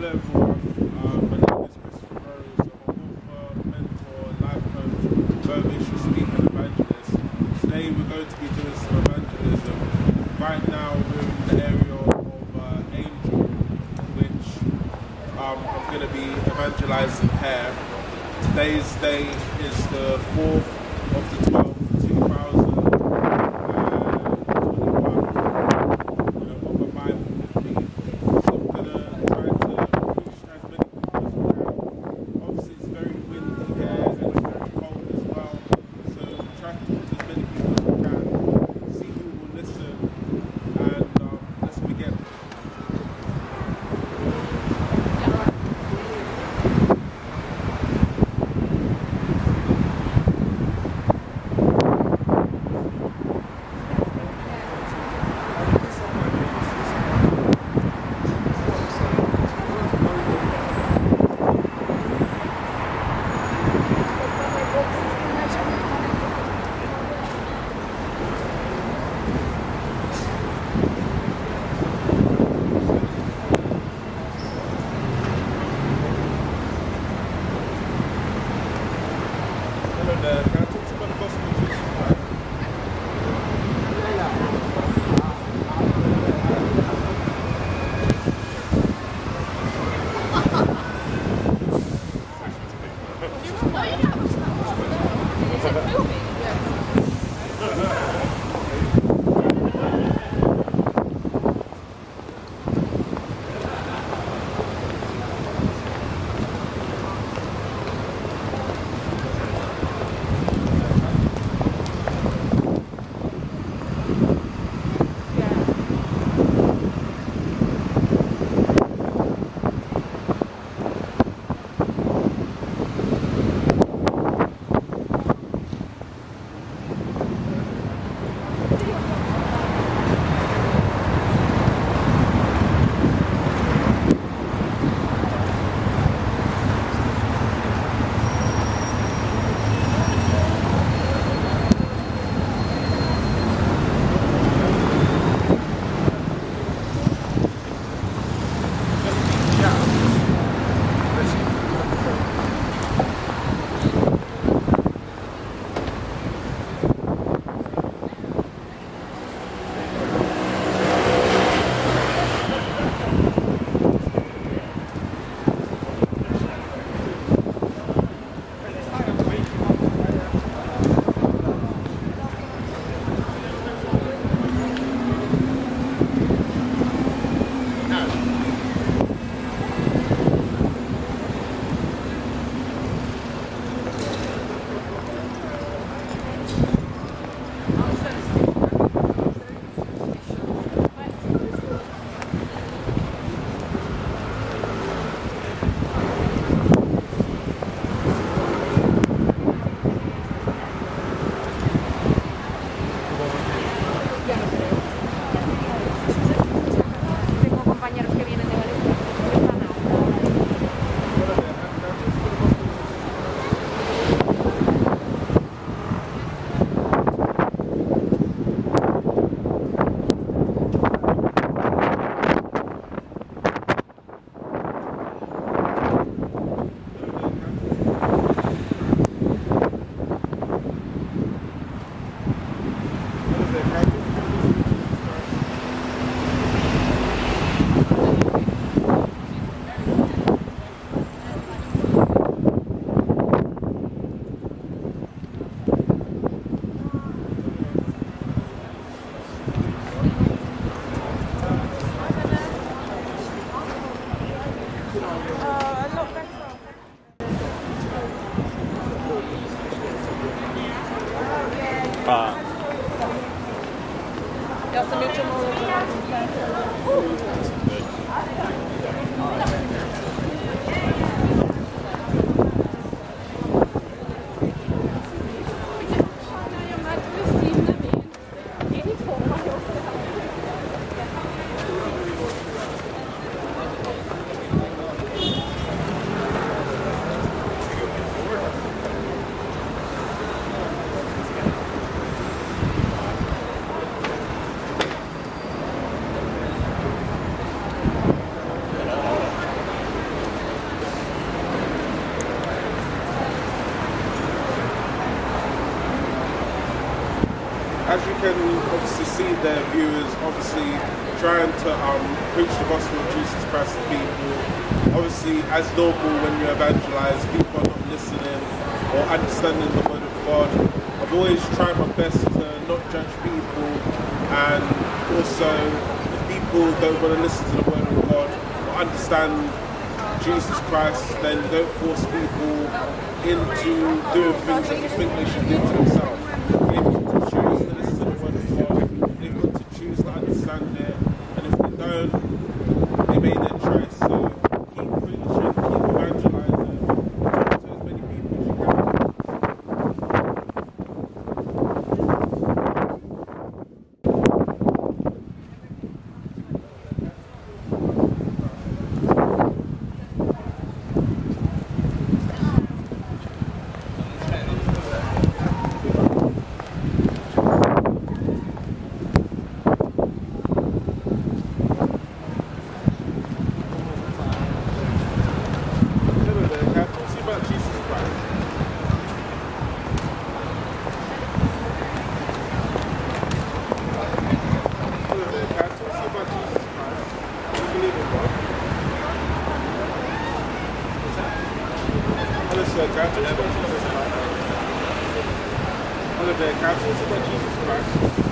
Level um, mentor, life coach. Today we're going to be doing some evangelism. Right now we're in the area of uh, Angel, which um, I'm going to be evangelizing here. Today's day is the 4th as you can obviously see their viewers obviously trying to um, preach the gospel of Jesus Christ to people. Obviously, as normal when you evangelize, people are not listening or understanding the word of God. I've always tried my best to not judge people and also if people don't want to listen to the word of God or understand Jesus Christ, then don't force people into doing things that you think they should do to themselves. They've got to choose to listen to the word of God. They've got to choose to understand it. And if they don't, they made their choice. So keep preaching, keep evangelizing, talk to as many people as you can. Hello there, can I talk to you about Jesus Christ? Hello there, can I talk to you about Jesus Christ? Do you believe in God? Hello sir, can I talk to you about Jesus Christ? Hello there, can I talk to you about Jesus Christ?